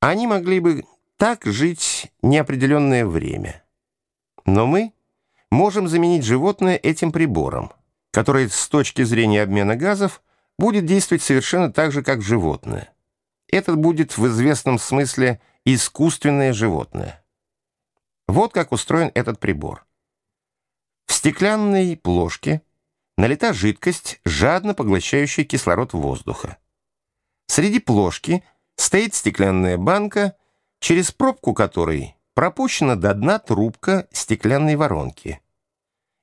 Они могли бы так жить неопределенное время. Но мы можем заменить животное этим прибором, который с точки зрения обмена газов будет действовать совершенно так же, как животное. Это будет в известном смысле искусственное животное. Вот как устроен этот прибор. В стеклянной плошке налита жидкость, жадно поглощающая кислород воздуха. Среди плошки стоит стеклянная банка, через пробку которой пропущена до дна трубка стеклянной воронки.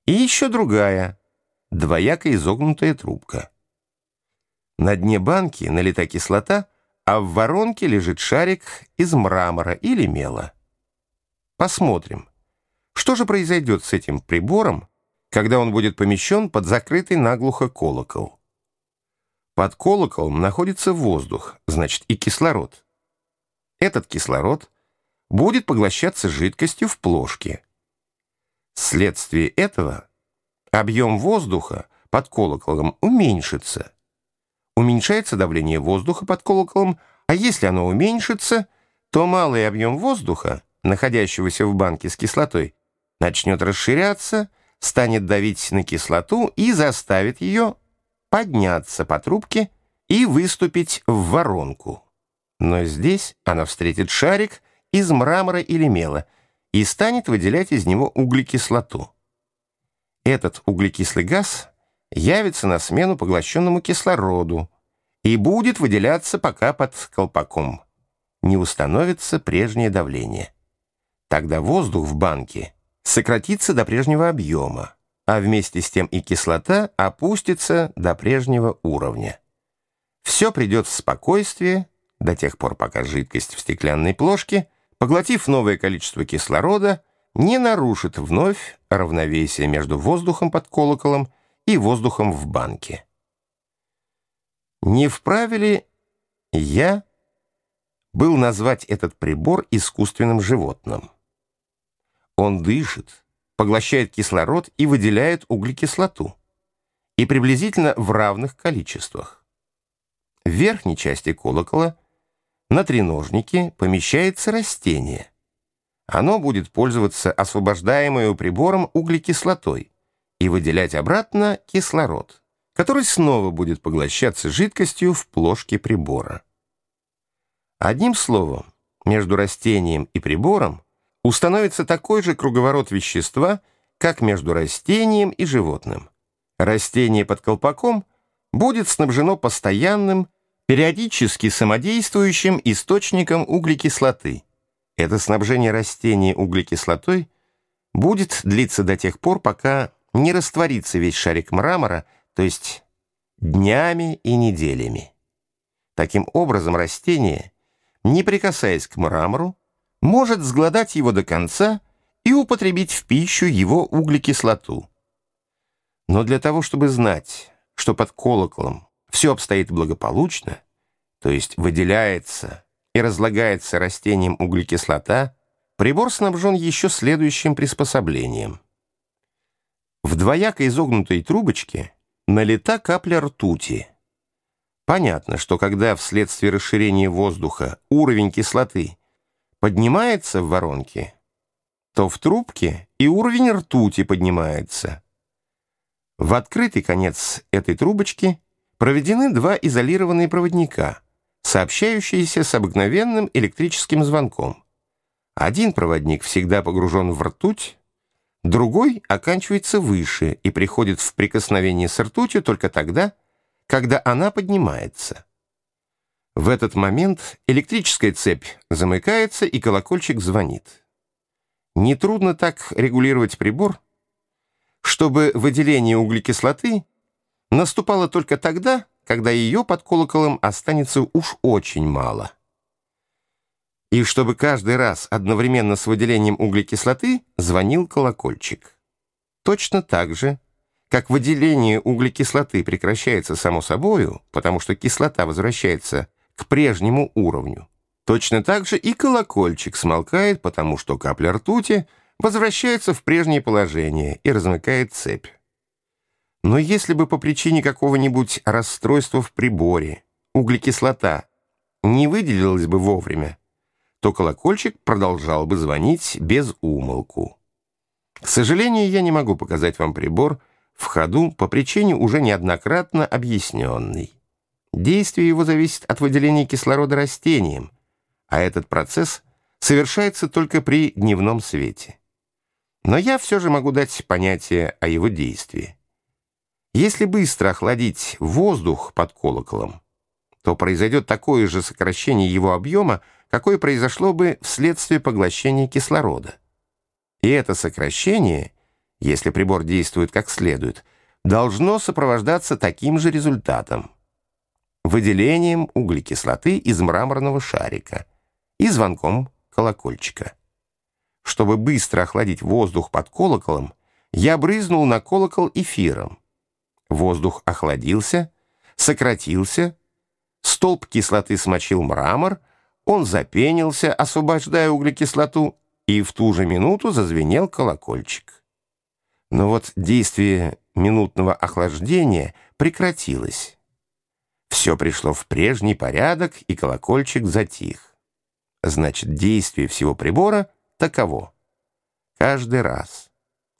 И еще другая, двояко изогнутая трубка. На дне банки налита кислота, а в воронке лежит шарик из мрамора или мела. Посмотрим, что же произойдет с этим прибором, когда он будет помещен под закрытый наглухо колокол. Под колоколом находится воздух, значит и кислород. Этот кислород будет поглощаться жидкостью в плошке. Вследствие этого объем воздуха под колоколом уменьшится. Уменьшается давление воздуха под колоколом, а если оно уменьшится, то малый объем воздуха, находящегося в банке с кислотой, начнет расширяться, станет давить на кислоту и заставит ее подняться по трубке и выступить в воронку. Но здесь она встретит шарик из мрамора или мела и станет выделять из него углекислоту. Этот углекислый газ явится на смену поглощенному кислороду и будет выделяться пока под колпаком. Не установится прежнее давление. Тогда воздух в банке сократится до прежнего объема, а вместе с тем и кислота опустится до прежнего уровня. Все придет в спокойствие до тех пор, пока жидкость в стеклянной плошке, поглотив новое количество кислорода, не нарушит вновь равновесие между воздухом под колоколом и воздухом в банке. Не вправе ли я был назвать этот прибор искусственным животным? Он дышит, поглощает кислород и выделяет углекислоту. И приблизительно в равных количествах. В верхней части колокола на треножнике помещается растение. Оно будет пользоваться освобождаемой прибором углекислотой и выделять обратно кислород, который снова будет поглощаться жидкостью в плошке прибора. Одним словом, между растением и прибором установится такой же круговорот вещества, как между растением и животным. Растение под колпаком будет снабжено постоянным, периодически самодействующим источником углекислоты. Это снабжение растения углекислотой будет длиться до тех пор, пока не растворится весь шарик мрамора, то есть днями и неделями. Таким образом, растение, не прикасаясь к мрамору, может сгладать его до конца и употребить в пищу его углекислоту. Но для того, чтобы знать, что под колоколом все обстоит благополучно, то есть выделяется и разлагается растением углекислота, прибор снабжен еще следующим приспособлением. В двояко изогнутой трубочке налита капля ртути. Понятно, что когда вследствие расширения воздуха уровень кислоты поднимается в воронке, то в трубке и уровень ртути поднимается. В открытый конец этой трубочки проведены два изолированные проводника, сообщающиеся с обыкновенным электрическим звонком. Один проводник всегда погружен в ртуть, другой оканчивается выше и приходит в прикосновение с ртутью только тогда, когда она поднимается. В этот момент электрическая цепь замыкается, и колокольчик звонит. Нетрудно так регулировать прибор, чтобы выделение углекислоты наступало только тогда, когда ее под колоколом останется уж очень мало. И чтобы каждый раз одновременно с выделением углекислоты звонил колокольчик. Точно так же, как выделение углекислоты прекращается само собою, потому что кислота возвращается к прежнему уровню. Точно так же и колокольчик смолкает, потому что капля ртути возвращается в прежнее положение и размыкает цепь. Но если бы по причине какого-нибудь расстройства в приборе углекислота не выделилась бы вовремя, то колокольчик продолжал бы звонить без умолку. К сожалению, я не могу показать вам прибор в ходу по причине уже неоднократно объясненной. Действие его зависит от выделения кислорода растениям, а этот процесс совершается только при дневном свете. Но я все же могу дать понятие о его действии. Если быстро охладить воздух под колоколом, то произойдет такое же сокращение его объема, какое произошло бы вследствие поглощения кислорода. И это сокращение, если прибор действует как следует, должно сопровождаться таким же результатом – выделением углекислоты из мраморного шарика и звонком колокольчика. Чтобы быстро охладить воздух под колоколом, я брызнул на колокол эфиром. Воздух охладился, сократился, столб кислоты смочил мрамор, он запенился, освобождая углекислоту, и в ту же минуту зазвенел колокольчик. Но вот действие минутного охлаждения прекратилось. Все пришло в прежний порядок, и колокольчик затих. Значит, действие всего прибора таково. Каждый раз,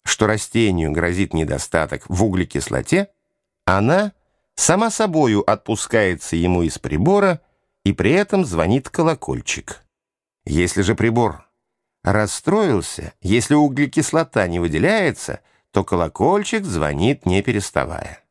что растению грозит недостаток в углекислоте, она сама собою отпускается ему из прибора, и при этом звонит колокольчик. Если же прибор расстроился, если углекислота не выделяется, то колокольчик звонит не переставая.